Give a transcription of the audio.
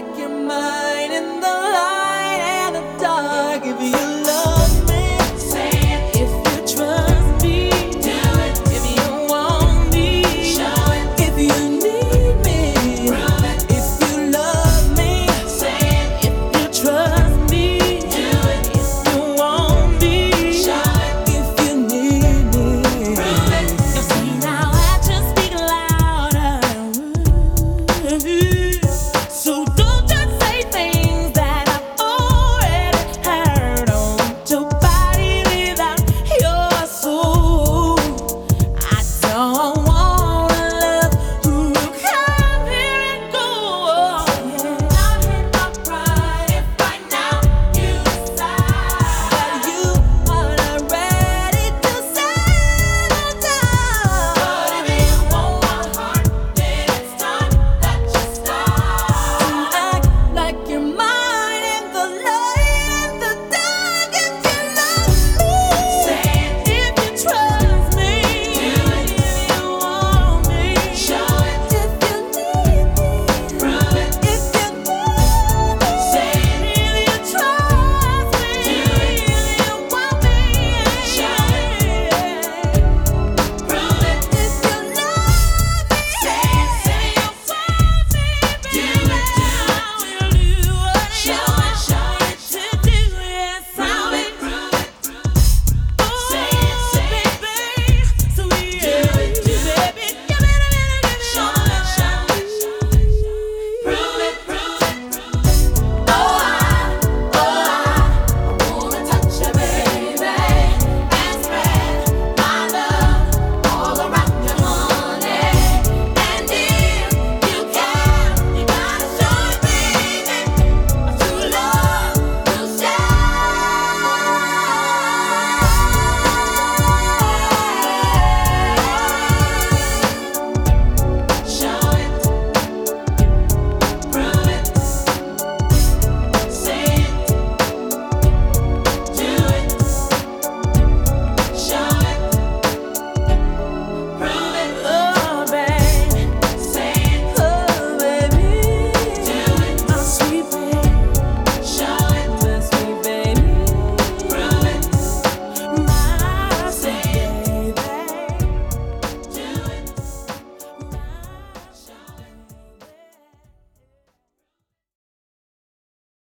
like you're mine